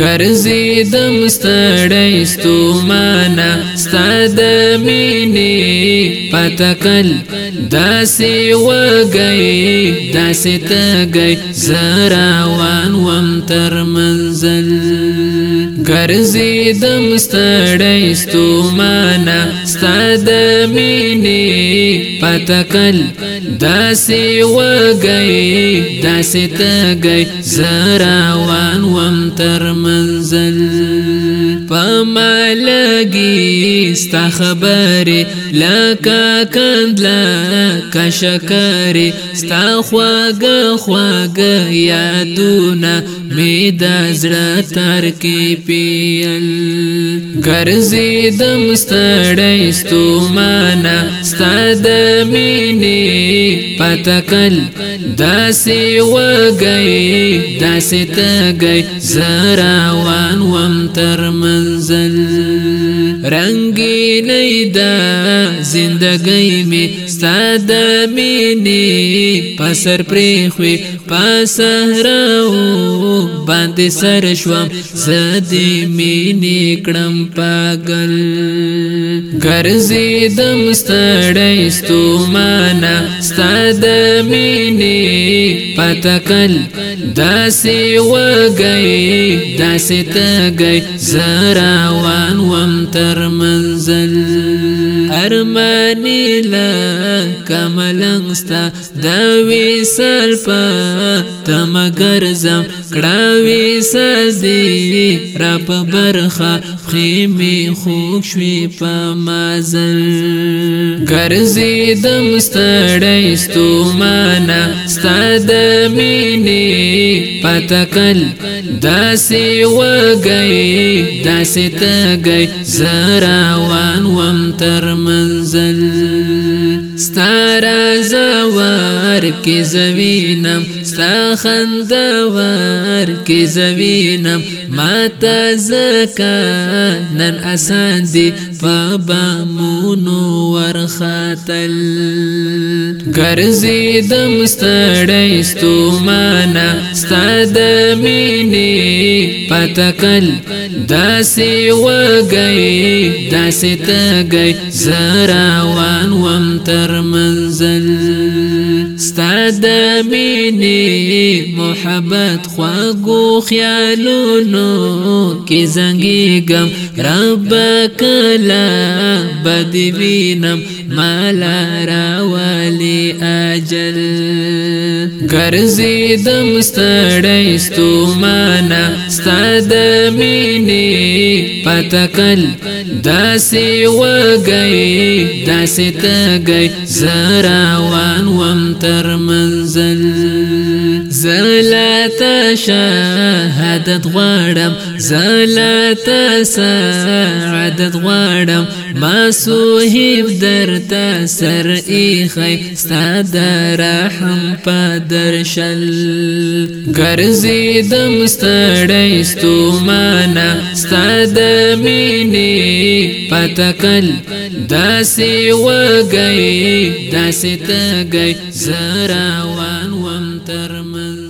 ګرځې دم ستړی ستومانا ستاد مینې پتکل داسې وګي داسې تګي زراوان وم تر منزل ګرځې د مستړې ستومانا ستاد مینې پتکل داسې وګي داسې تګي زراوان وم تر منزل پما لگی ستا خبری لکا کند لکا شکری ستا خواگا خواگا یادونا می دازر ترکی پیل گرزی دم ستڑی ستو مانا ستا دمینی پتکل داسی وګي داسې تګي زراوان وم تر منزل رنگی دا زندگی می ستاد مینې پسر پرې خوې پسهرو باندې سر شوم زدې مینې کړم پاگل ګرځې دم ستړې ستو معنا ستاد مینې پتکل داسې وګي داسې تګي زراوان وم تر منزل ارمانی لا کملنګستا دا وېسل په تم ګرځم کړه وېس دې را په برخه خېمه خوښ شوي په مازل ګرځې دم ستړې ستومانه ستاد مینه پتکل داسې وګي داسې تګي زراوان وم تر منزل ستاره زوار کې زوینم ستا خندوار کې زوینم ماته زکا نن اسان دي فبامونو ورخاتل ګرځې د مستړی ستومانا ستاد مینې پتکل داسې وګي داسې تګي زراوان وم تر منزل د مینې محبت خواږو خیالونو کې زنګېږم رب کله بد وینم مالا راولی اجل ګرځېدم ستړی ستومانه ستا د مینې پتکل داسې وږی داسې تږی زه روان وم ترمه شهادت غواړم زلاتا سعادت غارم ما سوهيب درتا سر ایخی ستاد رحم پا شل گرزی دم ستڑی ستو مانا ستاد مینی پتکل داسی وگئی داسی تگئی زراوان وم ترمز